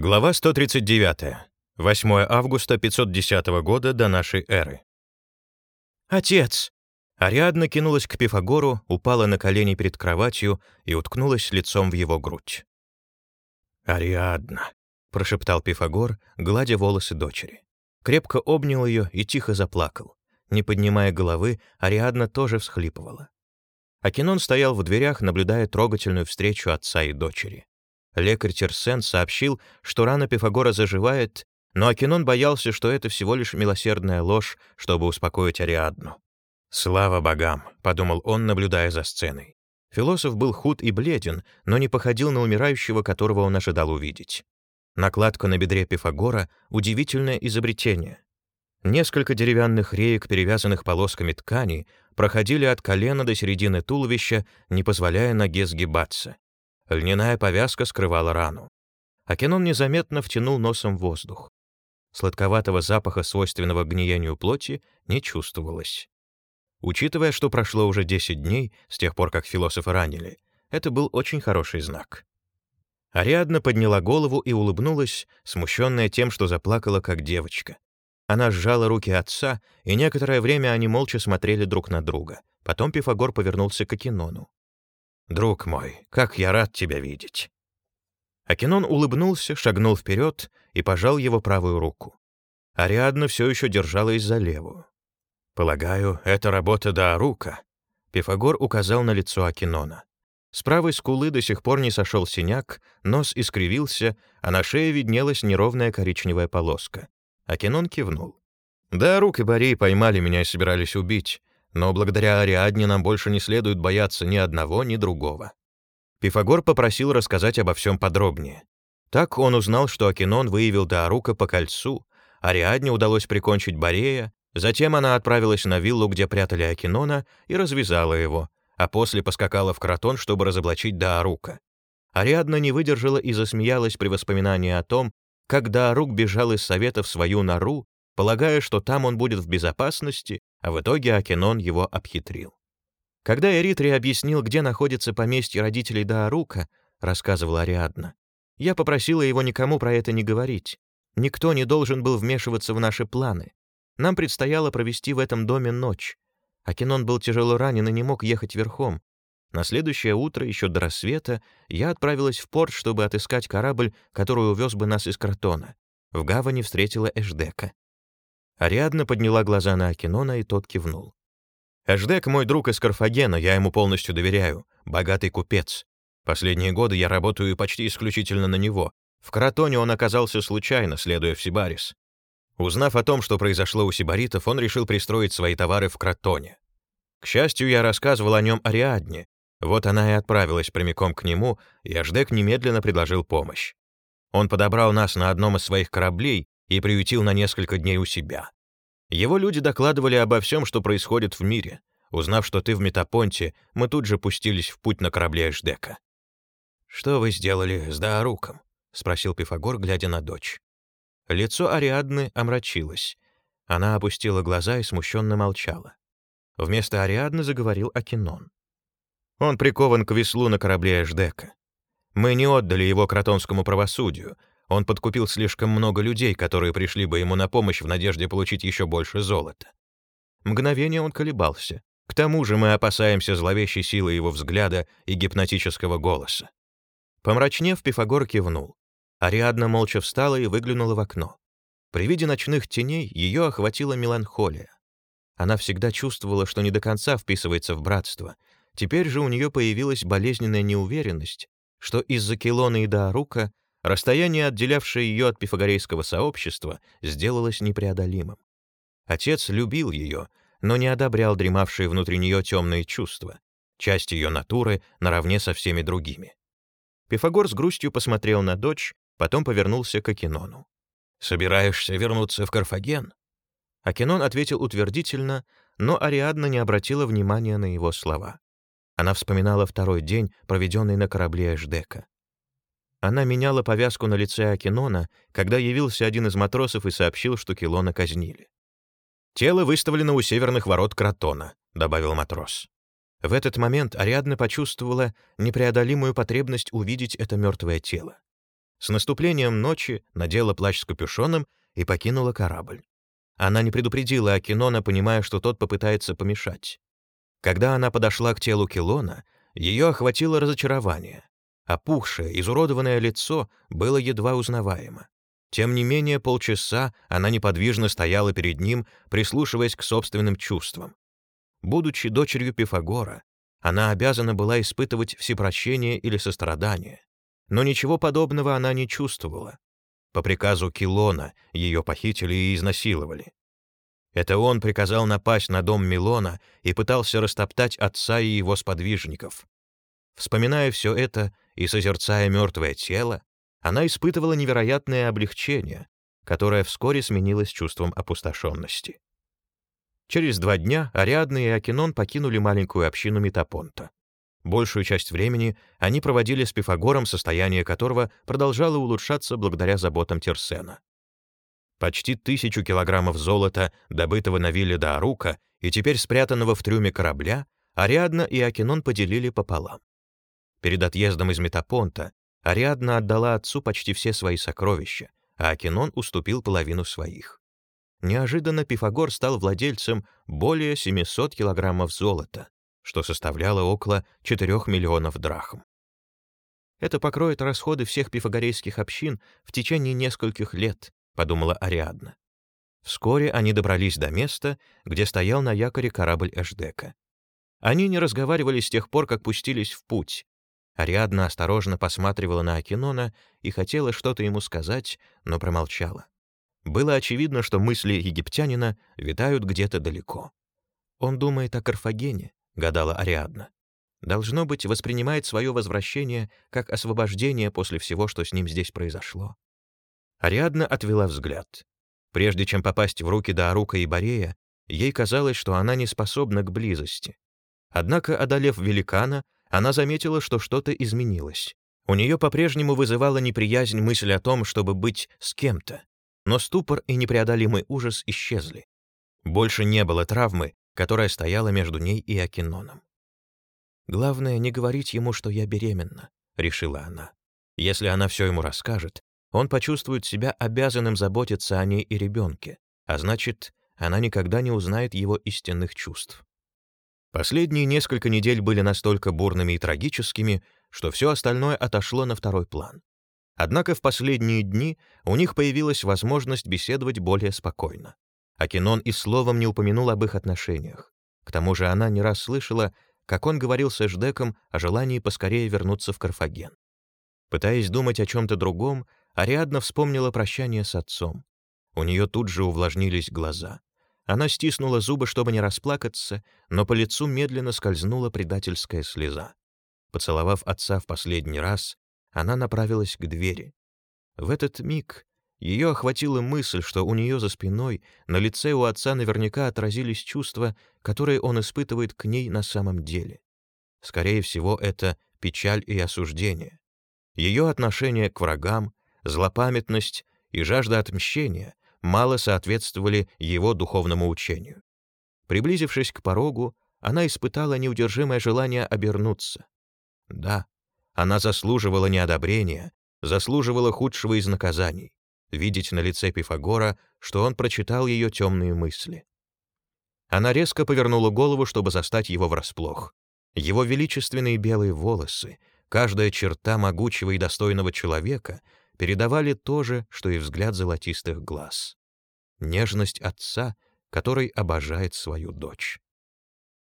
Глава 139. 8 августа 510 года до нашей эры. «Отец!» Ариадна кинулась к Пифагору, упала на колени перед кроватью и уткнулась лицом в его грудь. «Ариадна!» — прошептал Пифагор, гладя волосы дочери. Крепко обнял ее и тихо заплакал. Не поднимая головы, Ариадна тоже всхлипывала. Акинон стоял в дверях, наблюдая трогательную встречу отца и дочери. Лекарь Терсен сообщил, что рана Пифагора заживает, но Акинон боялся, что это всего лишь милосердная ложь, чтобы успокоить Ариадну. «Слава богам», — подумал он, наблюдая за сценой. Философ был худ и бледен, но не походил на умирающего, которого он ожидал увидеть. Накладка на бедре Пифагора — удивительное изобретение. Несколько деревянных реек, перевязанных полосками ткани, проходили от колена до середины туловища, не позволяя ноге сгибаться. Льняная повязка скрывала рану. Акинон незаметно втянул носом воздух. Сладковатого запаха, свойственного гниению плоти, не чувствовалось. Учитывая, что прошло уже 10 дней с тех пор, как философа ранили, это был очень хороший знак. Ариадна подняла голову и улыбнулась, смущенная тем, что заплакала как девочка. Она сжала руки отца, и некоторое время они молча смотрели друг на друга. Потом Пифагор повернулся к Акинону. «Друг мой, как я рад тебя видеть!» Акинон улыбнулся, шагнул вперед и пожал его правую руку. Ариадна все еще держалась за левую. «Полагаю, это работа Даарука», — Пифагор указал на лицо Акинона. С правой скулы до сих пор не сошел синяк, нос искривился, а на шее виднелась неровная коричневая полоска. Акинон кивнул. «Даарук и Борей поймали меня и собирались убить. Но благодаря Ариадне нам больше не следует бояться ни одного, ни другого. Пифагор попросил рассказать обо всем подробнее. Так он узнал, что Акинон выявил Даарука по кольцу, Ариадне удалось прикончить Борея, затем она отправилась на виллу, где прятали Акинона, и развязала его, а после поскакала в Кротон, чтобы разоблачить Даарука. Ариадна не выдержала и засмеялась при воспоминании о том, как Даарук бежал из совета в свою нору, полагая, что там он будет в безопасности, а в итоге Акинон его обхитрил. Когда Эритри объяснил, где находится поместье родителей Даарука, рассказывала Ариадна, я попросила его никому про это не говорить. Никто не должен был вмешиваться в наши планы. Нам предстояло провести в этом доме ночь. Акинон был тяжело ранен и не мог ехать верхом. На следующее утро, еще до рассвета, я отправилась в порт, чтобы отыскать корабль, который увез бы нас из Кротона. В гавани встретила Эждека. Ариадна подняла глаза на Акинона, и тот кивнул. «Эждек — мой друг из Карфагена, я ему полностью доверяю. Богатый купец. Последние годы я работаю почти исключительно на него. В Каратоне он оказался случайно, следуя в Сибарис. Узнав о том, что произошло у сибаритов, он решил пристроить свои товары в Кротоне. К счастью, я рассказывал о нем Ариадне. Вот она и отправилась прямиком к нему, и Аждек немедленно предложил помощь. Он подобрал нас на одном из своих кораблей и приютил на несколько дней у себя. Его люди докладывали обо всем, что происходит в мире. Узнав, что ты в Метапонте, мы тут же пустились в путь на корабле Эждека. «Что вы сделали с Дааруком?» — спросил Пифагор, глядя на дочь. Лицо Ариадны омрачилось. Она опустила глаза и смущенно молчала. Вместо Ариадны заговорил Акинон. «Он прикован к веслу на корабле Эждека. Мы не отдали его кротонскому правосудию, он подкупил слишком много людей, которые пришли бы ему на помощь в надежде получить еще больше золота. Мгновение он колебался. К тому же мы опасаемся зловещей силы его взгляда и гипнотического голоса. Помрачнев, Пифагор кивнул. Ариадна молча встала и выглянула в окно. При виде ночных теней ее охватила меланхолия. Она всегда чувствовала, что не до конца вписывается в братство. Теперь же у нее появилась болезненная неуверенность, что из-за Килона и Даарука Расстояние, отделявшее ее от пифагорейского сообщества, сделалось непреодолимым. Отец любил ее, но не одобрял дремавшие внутри нее темные чувства, часть ее натуры наравне со всеми другими. Пифагор с грустью посмотрел на дочь, потом повернулся к Акинону. «Собираешься вернуться в Карфаген?» Акинон ответил утвердительно, но Ариадна не обратила внимания на его слова. Она вспоминала второй день, проведенный на корабле Эждека. Она меняла повязку на лице Акинона, когда явился один из матросов и сообщил, что Килона казнили. «Тело выставлено у северных ворот Кротона», — добавил матрос. В этот момент Ариадна почувствовала непреодолимую потребность увидеть это мертвое тело. С наступлением ночи надела плащ с капюшоном и покинула корабль. Она не предупредила Акинона, понимая, что тот попытается помешать. Когда она подошла к телу Килона, ее охватило разочарование. Опухшее, изуродованное лицо было едва узнаваемо. Тем не менее, полчаса она неподвижно стояла перед ним, прислушиваясь к собственным чувствам. Будучи дочерью Пифагора, она обязана была испытывать всепрощение или сострадание. Но ничего подобного она не чувствовала. По приказу Килона ее похитили и изнасиловали. Это он приказал напасть на дом Милона и пытался растоптать отца и его сподвижников. Вспоминая все это и созерцая мертвое тело, она испытывала невероятное облегчение, которое вскоре сменилось чувством опустошенности. Через два дня Ариадна и Акинон покинули маленькую общину Метапонта. Большую часть времени они проводили с Пифагором, состояние которого продолжало улучшаться благодаря заботам Терсена. Почти тысячу килограммов золота, добытого на вилле Даарука и теперь спрятанного в трюме корабля, Ариадна и Акинон поделили пополам. Перед отъездом из Метапонта Ариадна отдала отцу почти все свои сокровища, а Акинон уступил половину своих. Неожиданно Пифагор стал владельцем более 700 килограммов золота, что составляло около 4 миллионов драхм. Это покроет расходы всех пифагорейских общин в течение нескольких лет, подумала Ариадна. Вскоре они добрались до места, где стоял на якоре корабль Эшдека. Они не разговаривали с тех пор, как пустились в путь. Ариадна осторожно посматривала на Акинона и хотела что-то ему сказать, но промолчала. Было очевидно, что мысли египтянина витают где-то далеко. Он думает о Карфагене, гадала Ариадна. Должно быть, воспринимает свое возвращение как освобождение после всего, что с ним здесь произошло. Ариадна отвела взгляд. Прежде чем попасть в руки Даарука и Борея, ей казалось, что она не способна к близости. Однако, одолев великана, она заметила, что что-то изменилось. У нее по-прежнему вызывала неприязнь мысль о том, чтобы быть с кем-то. Но ступор и непреодолимый ужас исчезли. Больше не было травмы, которая стояла между ней и Акиноном. «Главное, не говорить ему, что я беременна», — решила она. Если она все ему расскажет, он почувствует себя обязанным заботиться о ней и ребенке, а значит, она никогда не узнает его истинных чувств. Последние несколько недель были настолько бурными и трагическими, что все остальное отошло на второй план. Однако в последние дни у них появилась возможность беседовать более спокойно. Акинон и словом не упомянул об их отношениях. К тому же она не раз слышала, как он говорил с Эшдеком о желании поскорее вернуться в Карфаген. Пытаясь думать о чем-то другом, Ариадна вспомнила прощание с отцом. У нее тут же увлажнились глаза. Она стиснула зубы, чтобы не расплакаться, но по лицу медленно скользнула предательская слеза. Поцеловав отца в последний раз, она направилась к двери. В этот миг ее охватила мысль, что у нее за спиной, на лице у отца наверняка отразились чувства, которые он испытывает к ней на самом деле. Скорее всего, это печаль и осуждение. Ее отношение к врагам, злопамятность и жажда отмщения мало соответствовали его духовному учению. Приблизившись к порогу, она испытала неудержимое желание обернуться. Да, она заслуживала неодобрения, заслуживала худшего из наказаний видеть на лице Пифагора, что он прочитал ее темные мысли. Она резко повернула голову, чтобы застать его врасплох. Его величественные белые волосы, каждая черта могучего и достойного человека передавали то же, что и взгляд золотистых глаз. Нежность отца, который обожает свою дочь.